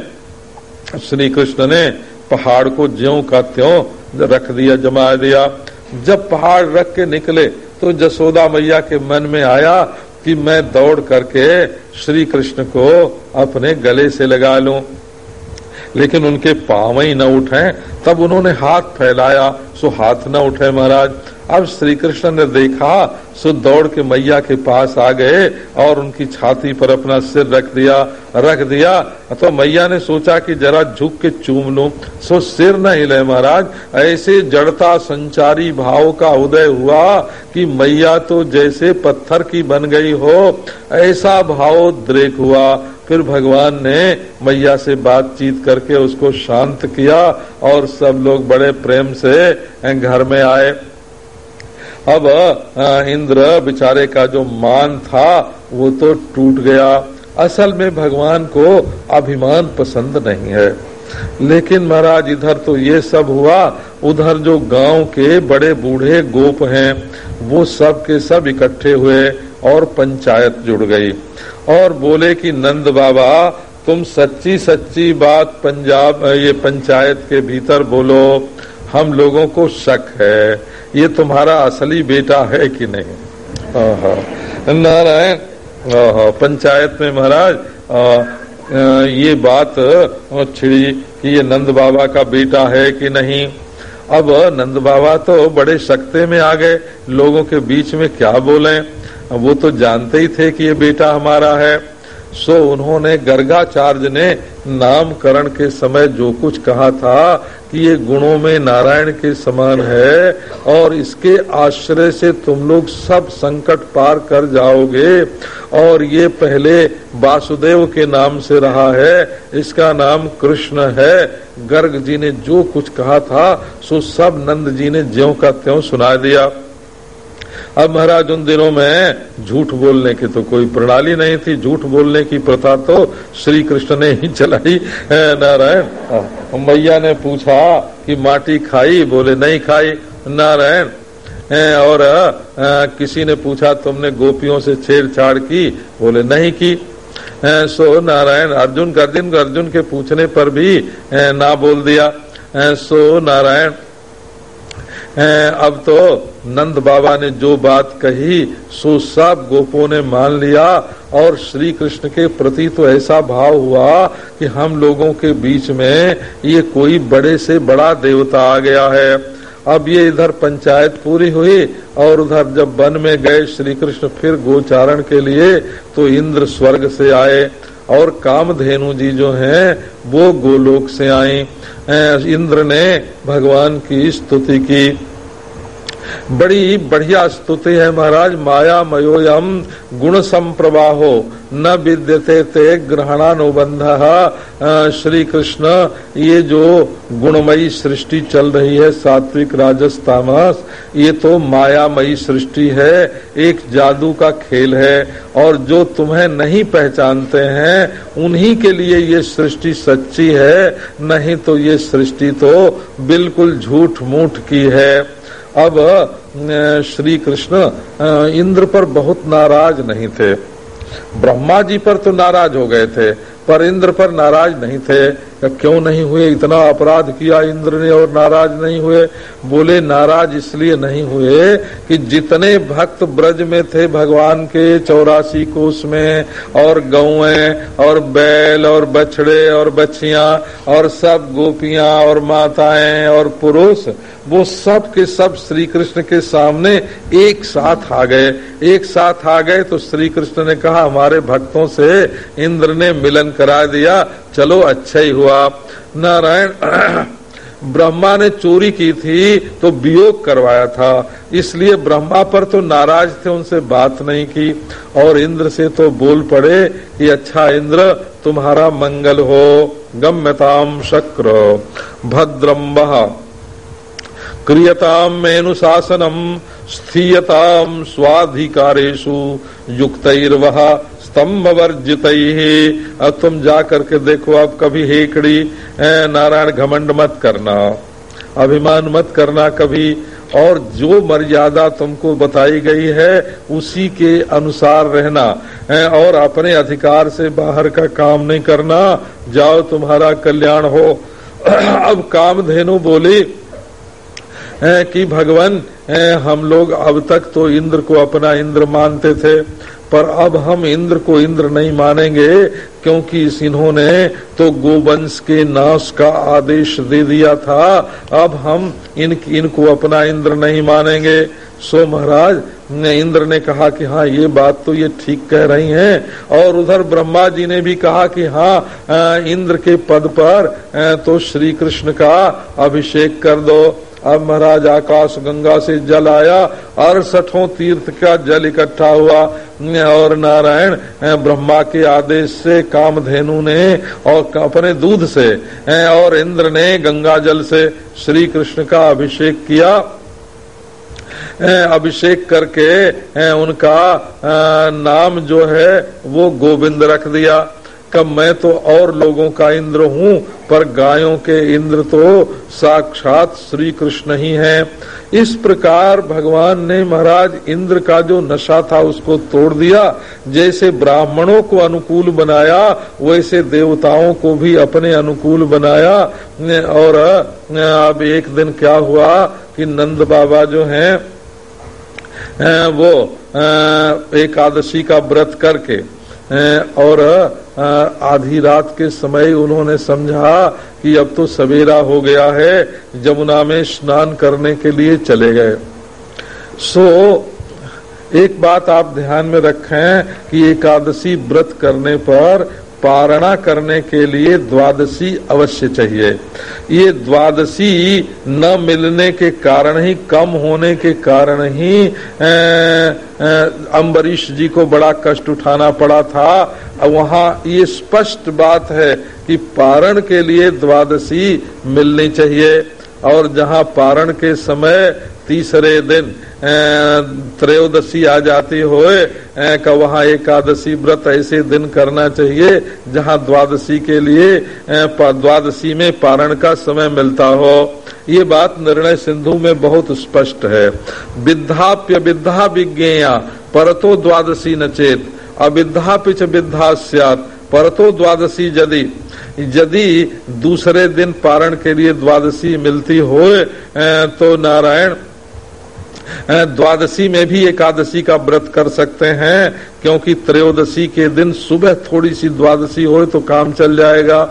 श्री कृष्ण ने पहाड़ को ज्यो का त्यों रख दिया, जमा दिया। जब पहाड़ रख के निकले तो जसोदा मैया के मन में आया कि मैं दौड़ करके श्री कृष्ण को अपने गले से लगा लूँ। लेकिन उनके पाव ही न उठे। तब उन्होंने हाथ फैलाया। सो हाथ न उठे महाराज। अब श्री कृष्ण ने देखा, सो दौड़ के मैया के पास आ गए और उनकी छाती पर अपना सिर रख दिया रख दिया। तो मैया ने सोचा कि जरा झुक के चूम लू। सो सिर न हिले महाराज, ऐसे जड़ता संचारी भाव का उदय हुआ कि मैया तो जैसे पत्थर की बन गई हो, ऐसा भाव द्रेक हुआ। फिर भगवान ने मैया से बातचीत करके उसको शांत किया और सब लोग बड़े प्रेम से घर में आए। अब इंद्र बिचारे का जो मान था, वो तो टूट गया। असल में भगवान को अभिमान पसंद नहीं है। लेकिन महाराज, इधर तो ये सब हुआ, उधर जो गाँव के बड़े बूढ़े गोप हैं, वो सब के सब इकट्ठे हुए और पंचायत जुड़ गई। और बोले कि, नंद बाबा, तुम सच्ची सच्ची बात पंजाब, ये पंचायत के भीतर बोलो। हम लोगों को शक है। ये तुम्हारा असली बेटा है कि नहीं? नारायण पंचायत में महाराज ये बात छिड़ी कि ये नंद बाबा का बेटा है कि नहीं? अब नंद बाबा तो बड़े सकते में आ गए, लोगों के बीच में क्या बोले? वो तो जानते ही थे कि ये बेटा हमारा है। सो उन्होंने गर्गाचार्य ने नामकरण के समय जो कुछ कहा था कि ये गुणों में नारायण के समान है और इसके आश्रय से तुम लोग सब संकट पार कर जाओगे और ये पहले वासुदेव के नाम से रहा है, इसका नाम कृष्ण है। गर्ग जी ने जो कुछ कहा था, सो सब नंद जी ने ज्यो का त्यों सुना दिया। अब महाराज उन दिनों में झूठ बोलने की तो कोई प्रणाली नहीं थी। झूठ बोलने की प्रथा तो श्री कृष्ण ने ही चलाई है, नारायण? मैया ने पूछा कि माटी खाई? बोले नहीं खाई। नारायण और आ, किसी ने पूछा तुमने गोपियों से छेड़छाड़ की? बोले नहीं की। है, सो नारायण अर्जुन का दिन अर्जुन के पूछने पर भी है, ना बोल दिया। है, सो नारायण अब तो नंद बाबा ने जो बात कही, सो सब गोपो ने मान लिया और श्री कृष्ण के प्रति तो ऐसा भाव हुआ कि हम लोगों के बीच में ये कोई बड़े से बड़ा देवता आ गया है। अब ये इधर पंचायत पूरी हुई और उधर जब वन में गए श्री कृष्ण फिर गोचारण के लिए तो इंद्र स्वर्ग से आए और कामधेनु जी जो हैं, वो गोलोक से आई। इंद्र ने भगवान की स्तुति की। बड़ी बढ़िया स्तुति है महाराज, माया मयोयम गुण संप्रवाहो, न विद्यते ते ग्रहणानुबंध। श्री कृष्ण ये जो गुणमयी सृष्टि चल रही है, सात्विक राजस तामस, ये तो मायामयी सृष्टि है, एक जादू का खेल है, और जो तुम्हें नहीं पहचानते हैं, उन्हीं के लिए ये सृष्टि सच्ची है, नहीं तो ये सृष्टि तो बिल्कुल झूठ मूठ की है। अब श्री कृष्ण इंद्र पर बहुत नाराज़ नहीं थे। ब्रह्मा जी पर तो नाराज़ हो गए थे, पर इंद्र पर नाराज़ नहीं थे। क्यों नहीं हुए? इतना अपराध किया इंद्र ने और नाराज़ नहीं हुए। बोले, नाराज़ इसलिए नहीं हुए कि जितने भक्त ब्रज में थे भगवान के चौरासी कोष में, और गौएँ, और बैल, और बछड़े, और बच्चियाँ और सब गोपियाँ, और माताएँ, और पुरुष, वो सब के सब श्री कृष्ण के सामने एक साथ आ गए। एक साथ आ गए तो श्री कृष्ण ने कहा, हमारे भक्तों से इंद्र ने मिलन करा दिया। चलो अच्छा ही हुआ। नारायण, <clears throat> ब्रह्मा ने चोरी की थी तो वियोग करवाया था। इसलिए ब्रह्मा पर तो नाराज़ थे, उनसे बात नहीं की। और इंद्र से तो बोल पड़े कि अच्छा इंद्र, तुम्हारा मंगल हो। गम्यताम शक्र भद्रम क्रियताम मेनुशासनम स्थीयताम स्वाधिकारेशु युक्त स्तंभ वर्जित अब तुम जा करके देखो अब कभी हेकड़ी नारायण घमंड मत करना। अभिमान मत करना कभी। और जो मर्यादा तुमको बताई गई है, उसी के अनुसार रहना। और अपने अधिकार से बाहर का काम नहीं करना। जाओ, तुम्हारा कल्याण हो। <clears throat> अब कामधेनु बोली कि भगवान हम लोग अब तक तो इंद्र को अपना इंद्र मानते थे। पर अब हम इंद्र को इंद्र नहीं मानेंगे, क्योंकि इस इन्होंने तो गोवंश के नाश का आदेश दे दिया था। अब हम इन, इनको अपना इंद्र नहीं मानेंगे। सो महाराज, ने इंद्र ने कहा कि हाँ ये बात तो ये ठीक कह रही हैं। और उधर ब्रह्मा जी ने भी कहा कि हाँ इंद्र के पद पर तो श्री कृष्ण का अभिषेक कर दो। अब महाराज आकाश गंगा से जल आया, अड़सठों तीर्थ का जल इकट्ठा हुआ। और नारायण ब्रह्मा के आदेश से कामधेनु ने और अपने दूध से और इंद्र ने गंगा जल से श्री कृष्ण का अभिषेक किया। अभिषेक करके उनका नाम जो है, वो गोविंद रख दिया। कब मैं तो और लोगों का इंद्र हूँ, पर गायों के इंद्र तो साक्षात श्री कृष्ण ही हैं। इस प्रकार भगवान ने महाराज इंद्र का जो नशा था उसको तोड़ दिया। जैसे ब्राह्मणों को अनुकूल बनाया, वैसे देवताओं को भी अपने अनुकूल बनाया। और, अब एक दिन क्या हुआ कि नंद बाबा जो हैं, वो एकादशी का व्रत करके और आधी रात के समय उन्होंने समझा कि अब तो सवेरा हो गया है, जमुना में स्नान करने के लिए चले गए। सो, एक बात आप ध्यान में रखें कि एकादशी व्रत करने पर पारणा करने के लिए द्वादशी अवश्य चाहिए। ये द्वादशी न मिलने के कारण ही, कम होने के कारण ही अम्बरीश जी को बड़ा कष्ट उठाना पड़ा था। वहाँ ये स्पष्ट बात है कि पारण के लिए द्वादशी मिलनी चाहिए और जहाँ पारण के समय तीसरे दिन त्रयोदशी आ जाती होए का वहाँ एकादशी व्रत ऐसे दिन करना चाहिए, जहाँ द्वादशी के लिए द्वादशी में पारण का समय मिलता हो। ये बात निर्णय सिंधु में बहुत स्पष्ट है। विद्धाप्य विद्धा विज्ञेया, परतो द्वादशी न चेत। अविद्धापिच विद्धा सियात, परतो द्वादशी यदि। यदि दूसरे दिन पारण के लिए द्वादशी मिलती हो तो नारायण द्वादशी में भी एकादशी का व्रत कर सकते हैं, क्योंकि त्रयोदशी के दिन सुबह थोड़ी सी द्वादशी हो तो काम चल जाएगा।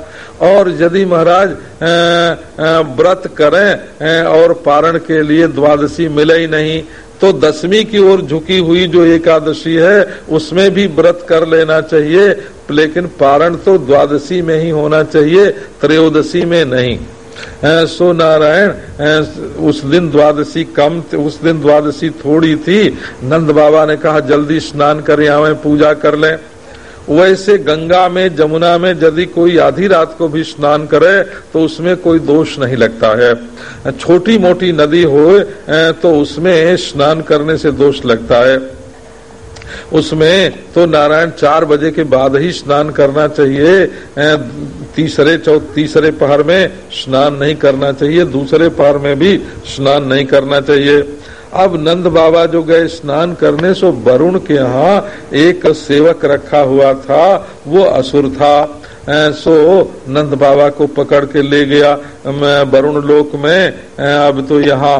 और यदि महाराज व्रत करें और पारण के लिए द्वादशी मिले ही नहीं तो दसवीं की ओर झुकी हुई जो एकादशी है, उसमें भी व्रत कर लेना चाहिए, लेकिन पारण तो द्वादशी में ही होना चाहिए, त्रयोदशी में नहीं। सो नारायण उस दिन द्वादशी कम उस दिन द्वादशी थोड़ी थी। नंद बाबा ने कहा, जल्दी स्नान कर आवे पूजा कर लें। वैसे गंगा में, जमुना में यदि कोई आधी रात को भी स्नान करे तो उसमें कोई दोष नहीं लगता है। छोटी मोटी नदी हो तो उसमें स्नान करने से दोष लगता है। उसमें तो नारायण चार बजे के बाद ही स्नान करना चाहिए तीसरे चौ, तीसरे पहर में स्नान नहीं करना चाहिए, दूसरे पहर में भी स्नान नहीं करना चाहिए। अब नंद बाबा जो गए स्नान करने, सो वरुण के यहाँ एक सेवक रखा हुआ था, वो असुर था। सो नंद बाबा को पकड़ के ले गया। वरुण लोक में अब तो यहाँ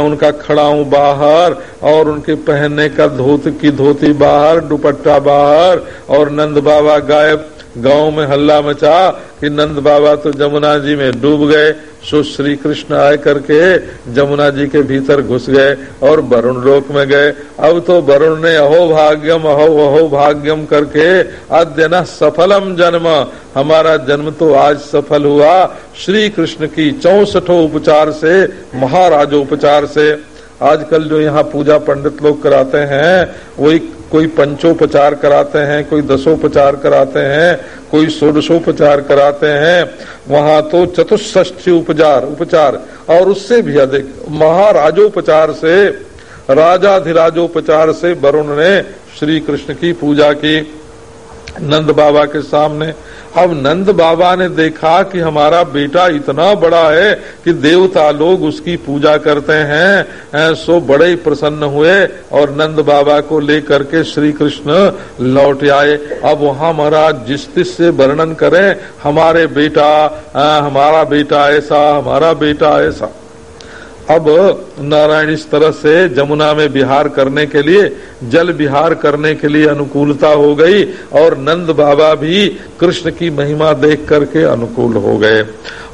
उनका खड़ा हूँ बाहर, और उनके पहनने का धोती की धोती बाहर, दुपट्टा बाहर, और नंद बाबा गायब गाँव में हल्ला मचा कि नंद बाबा तो जमुना जी में डूब गए, सो श्री कृष्ण आए करके जमुना जी के भीतर घुस गए और वरुण लोक में गए। अब तो वरुण ने अहो भाग्यम अहो अहो भाग्यम करके अद्य न सफलम जन्म। हमारा जन्म तो आज सफल हुआ। श्री कृष्ण की चौसठो उपचार से, महाराजोपचार से। आजकल जो यहाँ पूजा पंडित लोग कराते हैं वही कोई पंचोपचार कराते हैं, कोई दसोपचार कराते हैं, कोई षोडशोपचार कराते हैं, वहाँ तो चतुष्ठी उपचार उपचार, और उससे भी अधिक महाराजोपचार से, राजाधिराजोपचार से वरुण ने श्री कृष्ण की पूजा की। नंद बाबा के सामने। अब नंद बाबा ने देखा कि हमारा बेटा इतना बड़ा है कि देवता लोग उसकी पूजा करते हैं सो बड़े ही प्रसन्न हुए और नंद बाबा को लेकर के श्री कृष्ण लौट आए। अब वहाँ महाराज जिस तिस से वर्णन करें, हमारे बेटा हमारा बेटा ऐसा, हमारा बेटा ऐसा। अब नारायण इस तरह से जमुना में बिहार करने के लिए, जल बिहार करने के लिए अनुकूलता हो गई और नंद बाबा भी कृष्ण की महिमा देख करके अनुकूल हो गए।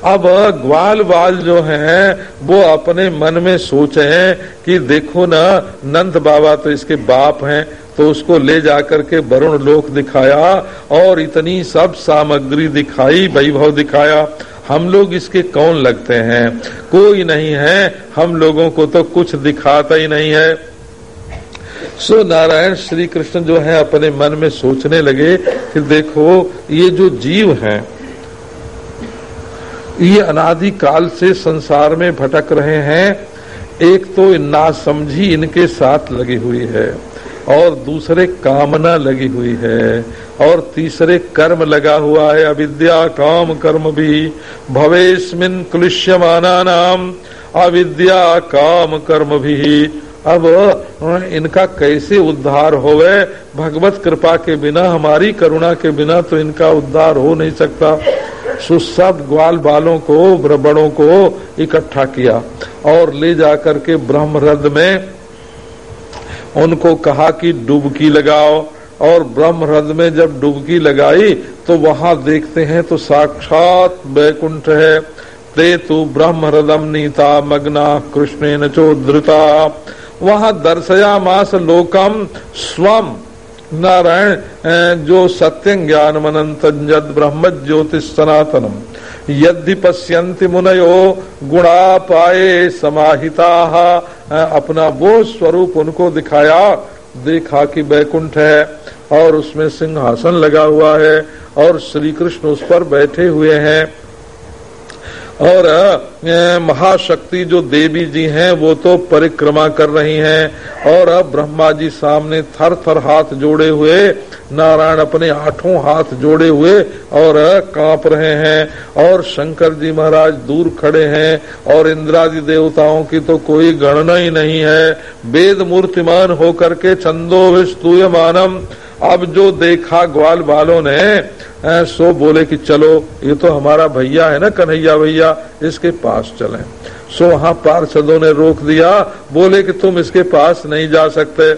अब ग्वाल बाल जो हैं, वो अपने मन में सोचे हैं कि देखो ना, नंद बाबा तो इसके बाप हैं तो उसको ले जाकर के वरुण लोक दिखाया और इतनी सब सामग्री दिखाई, वैभव दिखाया। हम लोग इसके कौन लगते हैं? कोई नहीं है। हम लोगों को तो कुछ दिखाता ही नहीं है। सो नारायण श्री कृष्ण जो है, अपने मन में सोचने लगे कि देखो, ये जो जीव है, ये अनादि काल से संसार में भटक रहे हैं। एक तो ना समझी इनके साथ लगी हुई है। और दूसरे कामना लगी हुई है, और तीसरे कर्म लगा हुआ है, अविद्या काम कर्म भी। भवेस्मिन क्लिश्यमाना नाम अविद्या काम कर्म भी। अब इनका कैसे उद्धार होवे? भगवत कृपा के बिना, हमारी करुणा के बिना तो इनका उद्धार हो नहीं सकता। सुसब ग्वाल बालों को, ब्रबड़ों को इकट्ठा किया, और ले जाकर के ब्रह्म में उनको कहा कि डुबकी लगाओ, और ब्रह्म हृद में जब डुबकी लगाई तो वहाँ देखते हैं तो साक्षात बैकुंठ है। ते तु ब्रह्म हृदम नीता मग्ना कृष्ण न चोधृता वहाँ दर्शया मास लोकम स्वम। नारायण जो सत्य ज्ञान मनंत ब्रह्म ज्योतिष सनातनम यदि पश्यंति मुनयो गुणा पाए समाहिता। अपना वो स्वरूप उनको दिखाया, देखा कि बैकुंठ है, और उसमें सिंहासन लगा हुआ है, और श्री कृष्ण उस पर बैठे हुए हैं। और महाशक्ति जो देवी जी हैं, वो तो परिक्रमा कर रही हैं। और अब ब्रह्मा जी सामने थर थर हाथ जोड़े हुए, नारायण अपने आठों हाथ जोड़े हुए, और काँप रहे हैं। और शंकर जी महाराज दूर खड़े हैं, और इंद्रादि देवताओं की तो कोई गणना ही नहीं है। वेद मूर्तिमान होकर के चंदो विस्तूय मानम अब जो देखा ग्वाल बालों ने सो बोले कि चलो, ये तो हमारा भैया है ना, कन्हैया भैया, इसके पास चलें। सो वहाँ पार्षदों ने रोक दिया, बोले कि तुम इसके पास नहीं जा सकते।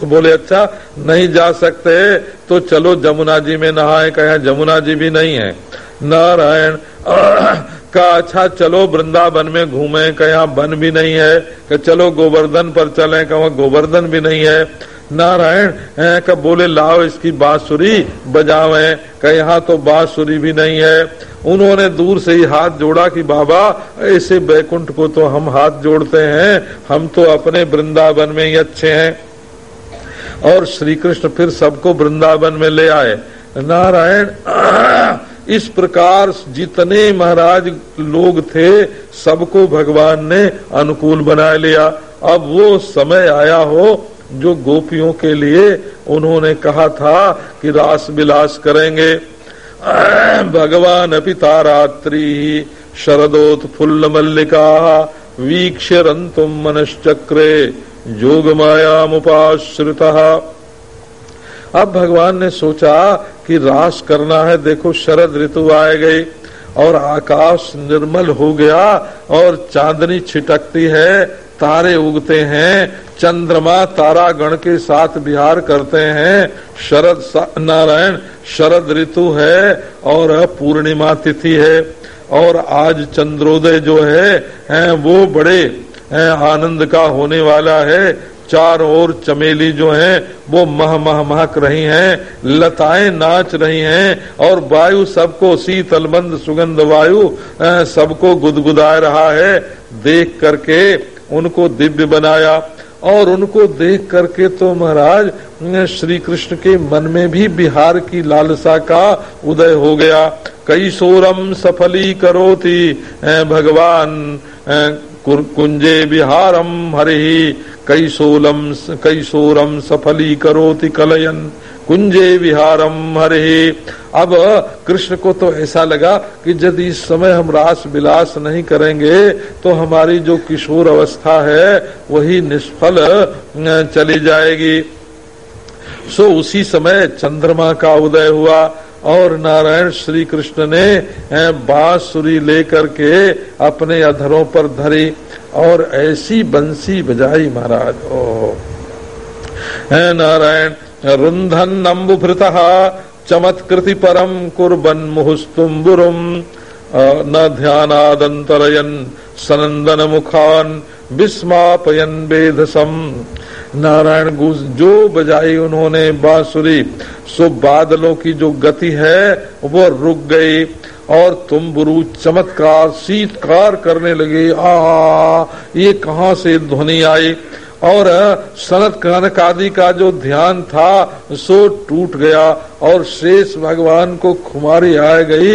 तो बोले अच्छा नहीं जा सकते तो चलो जमुना जी में नहाए, कहा, जमुना जी भी नहीं है। नारायण <clears throat> का अच्छा चलो वृंदावन में घूमे, कहा वन भी नहीं है। कि चलो गोवर्धन पर चले, कहा गोवर्धन भी नहीं है। नारायण का बोले, लाओ इसकी बांसुरी, बजावे। का यहाँ तो बांसुरी भी नहीं है। उन्होंने दूर से ही हाथ जोड़ा कि, बाबा, ऐसे बैकुंठ को तो हम हाथ जोड़ते हैं। हम तो अपने वृंदावन में ही अच्छे हैं। और श्री कृष्ण फिर सबको वृंदावन में ले आए। नारायण, <clears throat> इस प्रकार जितने महाराज लोग थे, सबको भगवान ने अनुकूल बना लिया। अब वो समय आया हो जो गोपियों के लिए उन्होंने कहा था कि रास विलास करेंगे। भगवान पिता रात्रि शरदोत फुल्ल मल्लिका वीक्ष रंतुम मनश्चक्रे जोग माया मुश्रित अब भगवान ने सोचा कि रास करना है, देखो शरद ऋतु आए गई और आकाश निर्मल हो गया और चांदनी छिटकती है तारे उगते हैं चंद्रमा तारा गण के साथ विहार करते हैं। शरद नारायण शरद ऋतु है और पूर्णिमा तिथि है। और आज चंद्रोदय जो है, है वो बड़े है, आनंद का होने वाला है। चार ओर चमेली जो हैं वो मह मह महक रही हैं लताएँ नाच रही हैं और वायु सबको शीतल मंद सुगंध वायु सबको गुदगुदा रहा है। देख करके उनको दिव्य बनाया और उनको देख करके तो महाराज श्री कृष्ण के मन में भी बिहार की लालसा का उदय हो गया। कई सोरम सफली करो थी भगवान कुंजे बिहारम हरि। कई सोलम कई सोरम सफली करोति कलयन, कुंजे विहारम हरे। अब कृष्ण को तो ऐसा लगा कि यदि इस समय हम रास विलास नहीं करेंगे तो हमारी जो किशोर अवस्था है, वही निष्फल चली जाएगी। सो उसी समय चंद्रमा का उदय हुआ, और नारायण श्री कृष्ण ने बांसुरी लेकर के अपने अधरों पर धरी, और ऐसी बंसी बजाई महाराज। ओ नारायण रुंधन नम्बुभृत चमत्कृति परम कुर्बन मुहुस्तुम्बुरुम न ध्यानादंतरयन सनंदन मुखान विस्मापयन बेधसम नारायण गुज, जो बजाई उन्होंने बांसुरी, सो बादलों की जो गति है वो रुक गई, और तुम बुरु चमत्कार, शीतकार करने लगे आ ये कहाँ से ध्वनि आई? और सनत कनक आदि का जो ध्यान था, सो टूट गया और शेष भगवान को खुमारी आ गई।